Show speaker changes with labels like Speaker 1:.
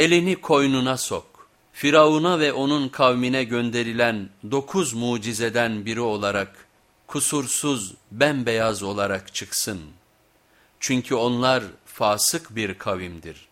Speaker 1: elini koynuna sok. Firavun'a ve onun kavmine gönderilen dokuz mucizeden biri olarak kusursuz bembeyaz olarak çıksın. Çünkü onlar fasık bir kavimdir.